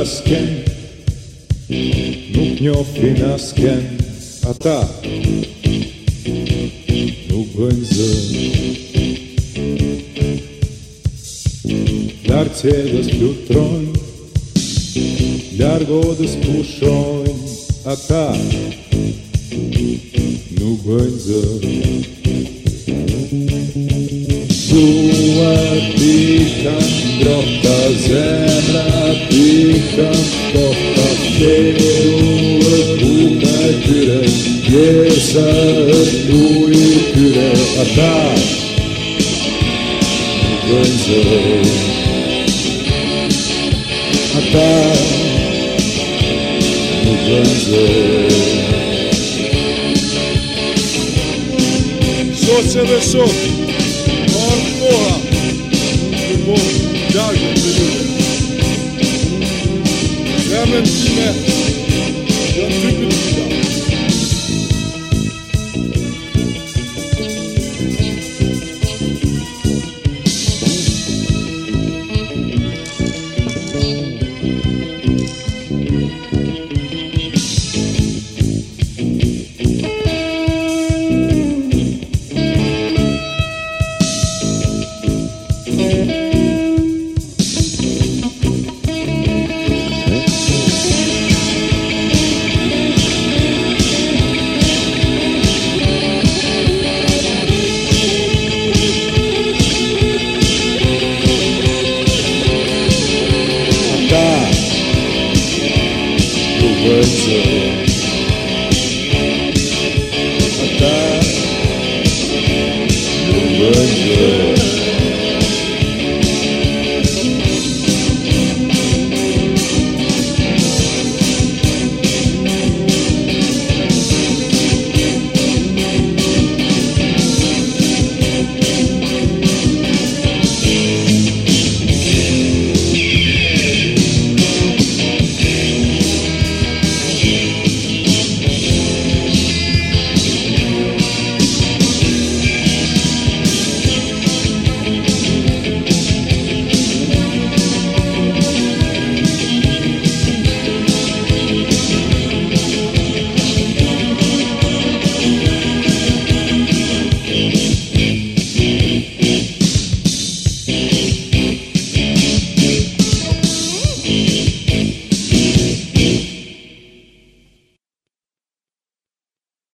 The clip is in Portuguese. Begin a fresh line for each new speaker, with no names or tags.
finasken Nog nja finasken Ata Nog bönzer Arciegas piutroin Largodes puxoin Acá No banzão. Sua pica Brota zebra Pica Toca e Puta Tira Essa Tui Tira Acá No banzão. Só seleção,
porra, muito bom, já, já, já, já, já, já,
Virgil. Virgil.